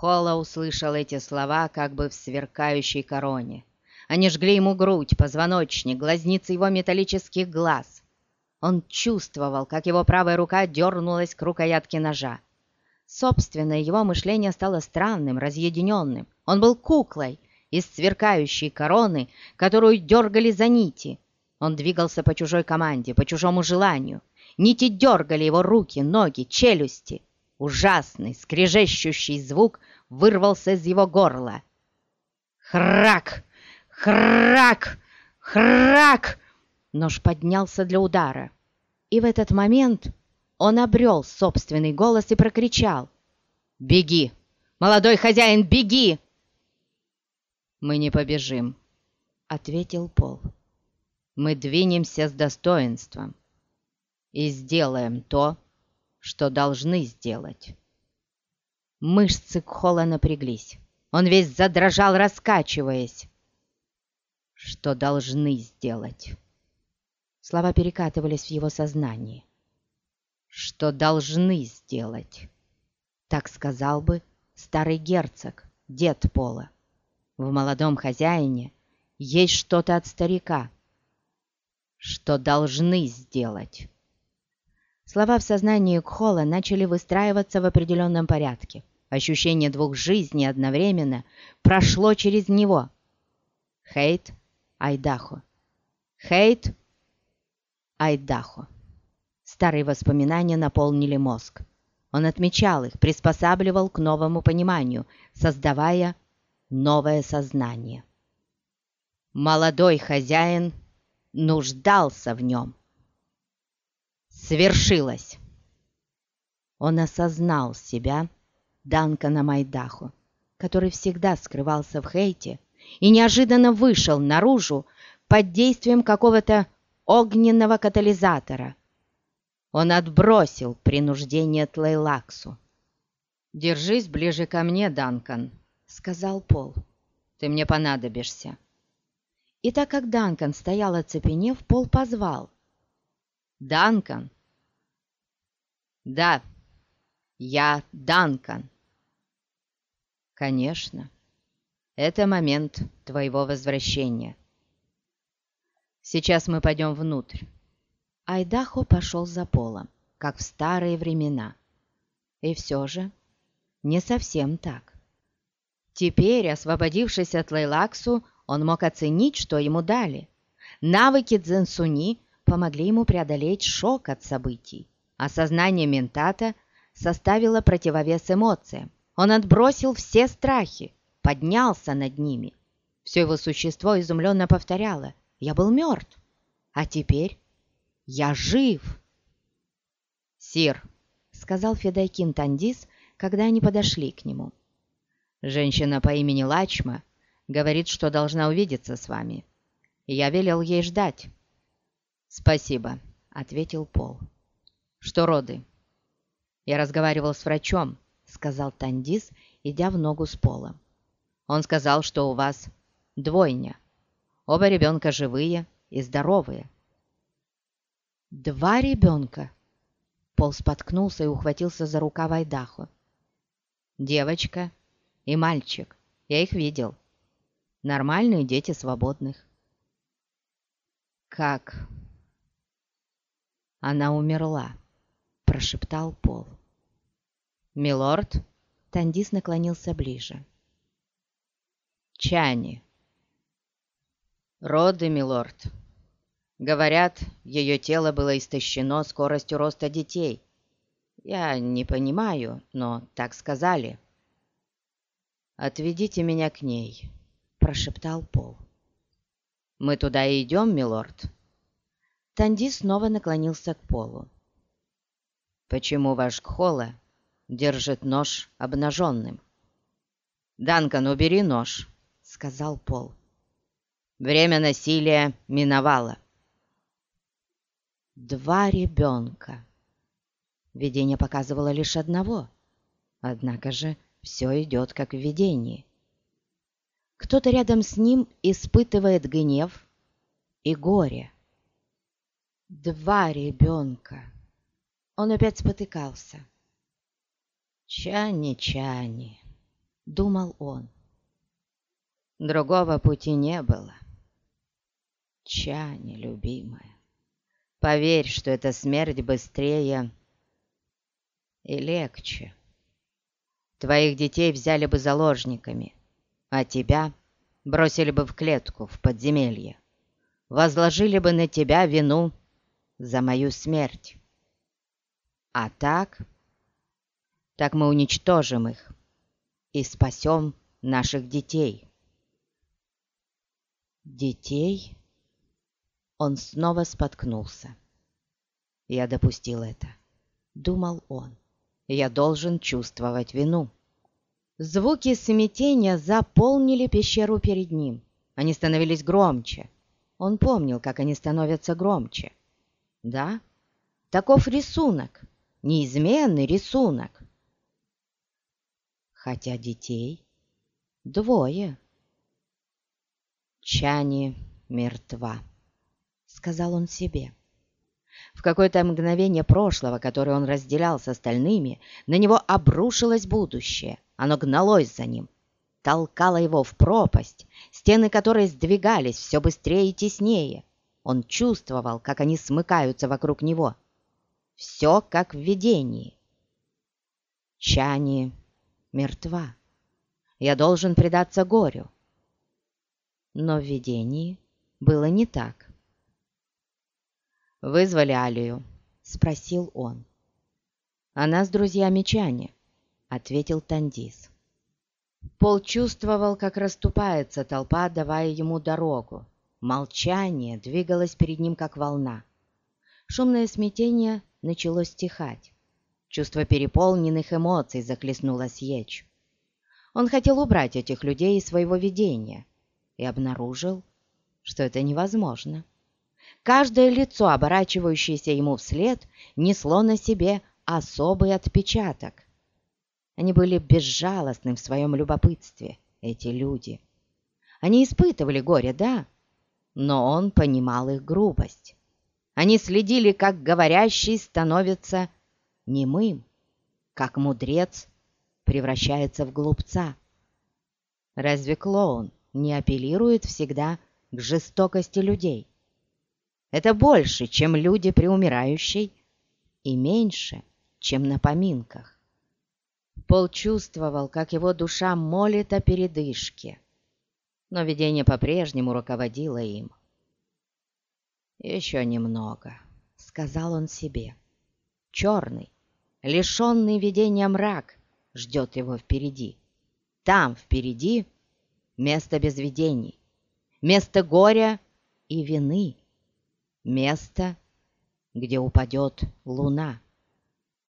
Холла услышал эти слова как бы в сверкающей короне. Они жгли ему грудь, позвоночник, глазницы его металлических глаз. Он чувствовал, как его правая рука дернулась к рукоятке ножа. Собственное его мышление стало странным, разъединенным. Он был куклой из сверкающей короны, которую дергали за нити. Он двигался по чужой команде, по чужому желанию. Нити дергали его руки, ноги, челюсти. Ужасный, скрежещущий звук вырвался из его горла. Храк! Храк! Храк! Нож поднялся для удара. И в этот момент он обрел собственный голос и прокричал. «Беги! Молодой хозяин, беги!» «Мы не побежим», — ответил Пол. «Мы двинемся с достоинством и сделаем то, что должны сделать». Мышцы Кхола напряглись. Он весь задрожал, раскачиваясь. «Что должны сделать?» Слова перекатывались в его сознании. «Что должны сделать?» Так сказал бы старый герцог, дед Пола. В молодом хозяине есть что-то от старика. Что должны сделать? Слова в сознании Кхола начали выстраиваться в определенном порядке. Ощущение двух жизней одновременно прошло через него. Хейт, Айдахо. Хейт, Айдахо. Старые воспоминания наполнили мозг. Он отмечал их, приспосабливал к новому пониманию, создавая новое сознание. Молодой хозяин нуждался в нем. Свершилось! Он осознал себя Данкана Майдаху, который всегда скрывался в Хейте и неожиданно вышел наружу под действием какого-то огненного катализатора. Он отбросил принуждение Тлейлаксу. «Держись ближе ко мне, Данкан», — сказал Пол. «Ты мне понадобишься». И так как Данкан стоял оцепенев, Пол позвал. «Данкан!» «Да, я Данкан!» «Конечно, это момент твоего возвращения. Сейчас мы пойдем внутрь». Айдахо пошел за Полом, как в старые времена. И все же не совсем так. Теперь, освободившись от Лейлаксу, он мог оценить, что ему дали. Навыки Дзенсуни помогли ему преодолеть шок от событий. Осознание ментата составило противовес эмоциям. Он отбросил все страхи, поднялся над ними. Все его существо изумленно повторяло «Я был мертв, а теперь я жив!» «Сир», — сказал Федайкин Тандис, когда они подошли к нему. Женщина по имени Лачма говорит, что должна увидеться с вами. Я велел ей ждать. «Спасибо», — ответил Пол. «Что роды?» «Я разговаривал с врачом», — сказал Тандис, идя в ногу с Полом. «Он сказал, что у вас двойня. Оба ребенка живые и здоровые». «Два ребенка?» Пол споткнулся и ухватился за рукав Айдахо. «Девочка и мальчик. Я их видел. Нормальные дети свободных. Как? Она умерла, прошептал Пол. Милорд? Тандис наклонился ближе. Чани. Роды, милорд. Говорят, ее тело было истощено скоростью роста детей. Я не понимаю, но так сказали. «Отведите меня к ней», — прошептал Пол. «Мы туда и идем, милорд?» Танди снова наклонился к Полу. «Почему ваш Кхола держит нож обнаженным?» «Данкан, убери нож», — сказал Пол. «Время насилия миновало». Два ребенка. Видение показывало лишь одного. Однако же все идет как в видении. Кто-то рядом с ним испытывает гнев и горе. Два ребенка. Он опять спотыкался. Чани, Чани. думал он. Другого пути не было. Чани, любимая, поверь, что эта смерть быстрее и легче. Твоих детей взяли бы заложниками, а тебя бросили бы в клетку в подземелье, возложили бы на тебя вину за мою смерть. А так, так мы уничтожим их и спасем наших детей. Детей? Он снова споткнулся. Я допустил это. Думал он. Я должен чувствовать вину. Звуки смятения заполнили пещеру перед ним. Они становились громче. Он помнил, как они становятся громче. Да, таков рисунок, неизменный рисунок. Хотя детей двое. Чани мертва, сказал он себе. В какое-то мгновение прошлого, которое он разделял с остальными, на него обрушилось будущее. Оно гналось за ним, толкало его в пропасть, стены которой сдвигались все быстрее и теснее. Он чувствовал, как они смыкаются вокруг него. Все как в видении. Чани мертва. Я должен предаться горю. Но в видении было не так. «Вызвали Алию?» — спросил он. «Она с друзьями Чани», — ответил Тандис. Пол чувствовал, как расступается толпа, давая ему дорогу. Молчание двигалось перед ним, как волна. Шумное смятение начало стихать. Чувство переполненных эмоций захлестнуло Сьеч. Он хотел убрать этих людей из своего видения и обнаружил, что это невозможно. Каждое лицо, оборачивающееся ему вслед, несло на себе особый отпечаток. Они были безжалостны в своем любопытстве, эти люди. Они испытывали горе, да, но он понимал их грубость. Они следили, как говорящий становится немым, как мудрец превращается в глупца. Разве клоун не апеллирует всегда к жестокости людей? Это больше, чем люди при умирающей, и меньше, чем на поминках. Пол чувствовал, как его душа молит о передышке, но видение по-прежнему руководило им. «Еще немного», — сказал он себе. «Черный, лишенный видения мрак ждет его впереди. Там, впереди, место без видений, место горя и вины, место, где упадет луна.